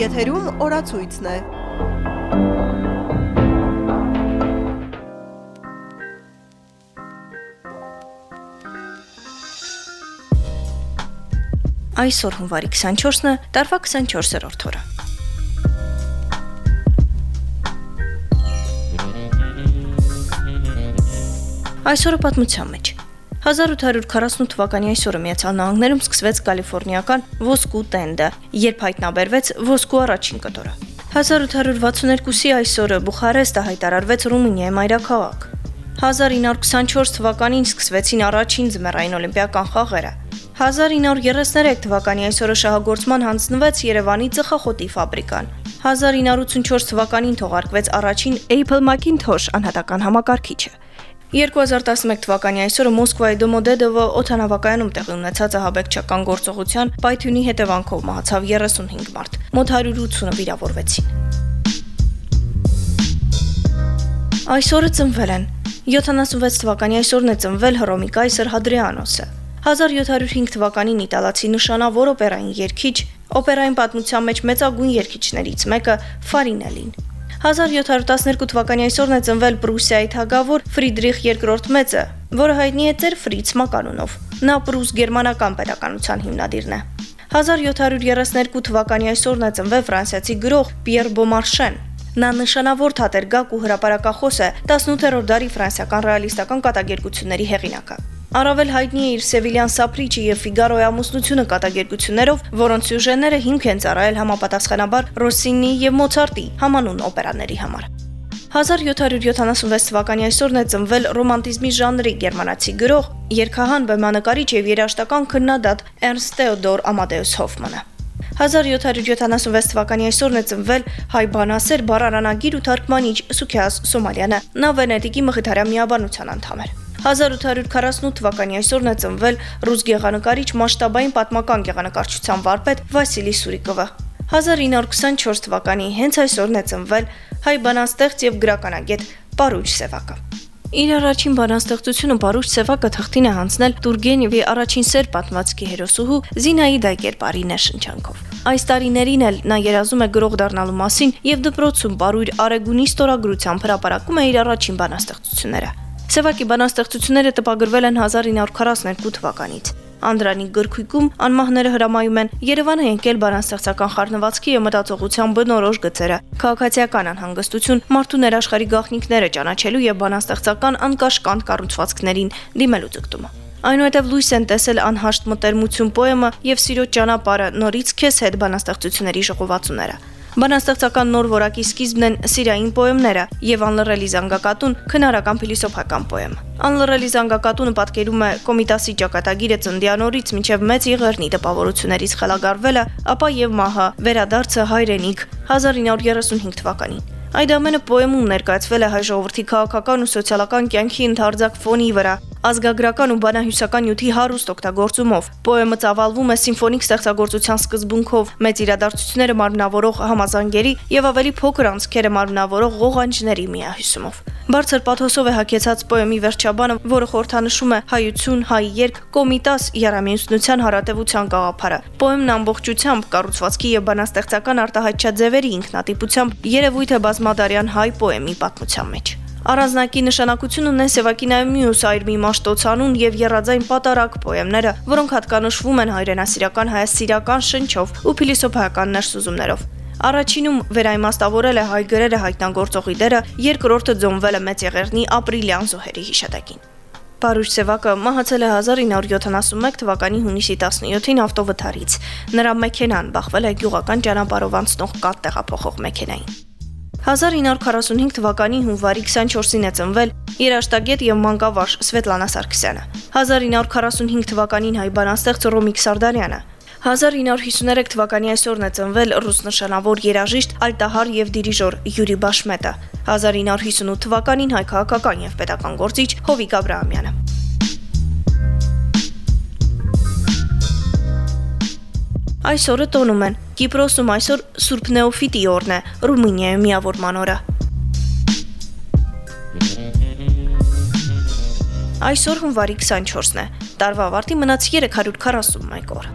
Եթերում օրացույցն է։ Այսօր հունվարի 24-ն է, տարվա 24-րդ օրը։ Այսօրը պատմության մեջ 1848 թվականի այսօրը Միացյալ Նահանգներում սկսվեց կալիֆոռնիական ոսկու տենդը, երբ հայտնաբերվեց ոսկու առաջին կտորը։ 1862-ի այսօրը Բուխարեստը հայտարարվեց Ռումինիայի մայրաքաղաք։ 1924 թվականին սկսվեցին առաջին ձմեռային օլիմպիական խաղերը։ 1933 թվականի այսօրը շահագործման հանձնվեց Երևանի ծխախոտի ֆաբրիկան։ 1984 թվականին թողարկվեց առաջին Apple Macintosh անհատական համակարգիչը։ 2011 թվականի այսօրը Մոսկվայի Դոմոդեդովո օթանավակայանում տեղի ունեցած ահաբեկչական գործողության պայթյունի հետևանքով մահացավ 35 մարդ, մոտ 180-ը վիրավորվեցին։ Այսօրը ծնվել են 76 թվականի այսօրն է ծնվել Հռոմի կայսր Հադրիանոսը։ 1705 թվականին իտալացի նշանավոր օպերային երգիչ, օպերային պատմության մեջ մեծագույն երգիչներից մեկը Ֆարինելին 1712 թվականի այսօրն է ծնվել Պրուսիայի թագավոր Ֆրիդրիխ II Մեծը, որը հայտնի է ծեր Ֆրից Մականունով։ Նա պրուս-գերմանական պետականության հիմնադիրն է։ 1732 թվականի այսօրն է ծնվել ֆրանսիացի գրող Պիեր Բոմարշեն։ Նա նշանավոր թատերգակ ու հրապարակախոս է 18-րդ դարի ֆրանսիական ռեալիստական կատակերգությունների հեղինակը։ Առավել հայտնի է իր Սևիլյան Սափրիչի եւ Ֆիգարոյի ամուսնությունը կատակերգություններով, որոնց սյուժեները հիմք են ծառայել համապատասխանաբար Ռոսինի եւ Մոցարտի համանուն օպերաների համար։ 1776 թվականի այսօրն է ծնվել ռոմանտիզմի ժանրի գերմանացի գրող, երգահան, բեմանկարիչ եւ երաժշտական քննադատ Էրնստ Թեոդոր Ամադեուս Հոֆմանը։ 1776 թվականի այսօրն է ծնվել հայ բանասեր, բառարանագիր ու թարգմանիչ Սուքիաս Սոմալյանը։ Նա Վենետիկի մխիթարյան միաբանության անդամ էր։ 1848 թվականի այսօրն է ծնվել ռուս գեղանկարիչ մասշտաբային պատմական գեղանկարչության վարպետ Վասիլի Սուրիկովը։ 1924 թվականի հենց այսօրն է ծնվել հայ բանաստեղծ եւ գրականագետ Պարուչ Սևակը։ Իր առաջին բանաստեղծությունը Պարուչ Սևակը թղթին է հանձնել Տուրգենևի առաջին սեր պատմվածքի հերոսուհու Զինայի Դայկերպարի ներշնչանքով։ Այս տարիներին էլ նա երազում է գրող դառնալու մասին եւ դպրոցում Պարույր Արեգունի ստորագրությամբ հրապարակում է իր առաջին բանաստեղծությունները։ Սևակի բանաստեղծությունները տպագրվել են 1942 թվականից։ Անդրանի գրքույկում անմահները հրամայում են Երևանը եկել բանաստեղծական խառնվածքի եւ մտածողության բնորոշ գծերը, քաղաքացիական անհանգստություն, մարդու ներաշխարի գաղտնիքները ճանաչելու եւ բանաստեղծական անկաշկանդ կառուցվածքներին դիմելու ձգտումը։ Այնուհետև լույս են տեսել անհաշտ մտերմություն պոեմը եւ սիրո ճանապարհը նորից քեզ հետ բանաստեղծությունների ժողովածուները։ Բանաստեղծական նոր որակի սկիզբն են սիրային պոեմները եւ անլռելի զանգակատուն քնարական փիլիսոփական պոեմ։ Անլռելի զանգակատունը պատկերում է Կոմիտասի ճակատագիրը ծնդյանորից մինչև մեծ եղերնի տպավորություններից խելագարվելը, ապա եւ մահը, վերադարձը հայրենիք 1935 թվականին։ Այդ ամենը պոեմում ներկայացվել է հայ ժողովրդի քաղաքական ու սոցիալական կյանքի ընդարձակ ֆոնի վրա, ազգագրական ու բանահյուսական նյութի հարուստ օգտագործումով։ Պոեմը ծավալվում է սիմֆոնիկ ստեղծագործության սկզբունքով, մեծ իրադարձությունները մարմնավորող համազանգերի եւ ավելի փոքր անցքերը մարմնավորող ղողանջների միահյուսումով։ Բարձր պաթոսով է հագեցած պոեմի վերջաբանը, որը խորհրդանշում է հայություն, հայ երկ, կոմիտաս երամիուսնության հարատևության գաղափարը։ Պոեմն ամբողջությամբ կառուցվածքի եւ բանաստեղծական արտահայտչաձևերի ինքնատիպությամբ երևույթ է բազմադարյան հայ պոեմի պատմության մեջ։ Առանձնակի նշանակություն ունեն Սևակինայի մյուս այրմի մաշտոցանուն եւ երազային պատարակ պոեմները, որոնք հատկանշվում են հայրենասիրական հայասիրական շնչով ու փիլիսոփայական ներսուզումներով։ Առաջինում վերայմաստավորել է հայ գրերը հայտնագործողի դերը, երկրորդը ձոնվել է մեծ եղերնի ապրիլյան զոհերի հիշատակին։ Պարուշ Սևակը մահացել է 1971 թվականի հունիսի 17-ին ավտովթարից։ Նրա մեքենան բախվել է գյուղական ճանապարհով անցնող կատ տեղափոխող մեքենային։ 1945 թվականի հունվարի 24-ին է ծնվել երաշտագետ եւ մանկավարժ Սվետլանա Սարգսյանը։ 1945 թվականին հայ բանաստեղծ Ռոմիկ Սարդարյանը, 1953 թվականի այսօրն է ծնվել ռուս նշանավոր երաժիշտ, ալտահար եւ դիրիժոր Յուրի Բաշմետը։ 1958 թվականին հայ քաղաքական եւ պետական գործիչ Հովիկ Աբ รา համյանը։ Այսօրը տոնում են։ Կիպրոսում այսօր Սուրբ Նեոֆիտի օրն է, Ռումինիայում միավորման օրը։ Այսօր հունվարի 24-ն է։ Տարվա ավարտի մնաց 341 օր։